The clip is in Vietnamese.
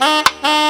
Ha ha!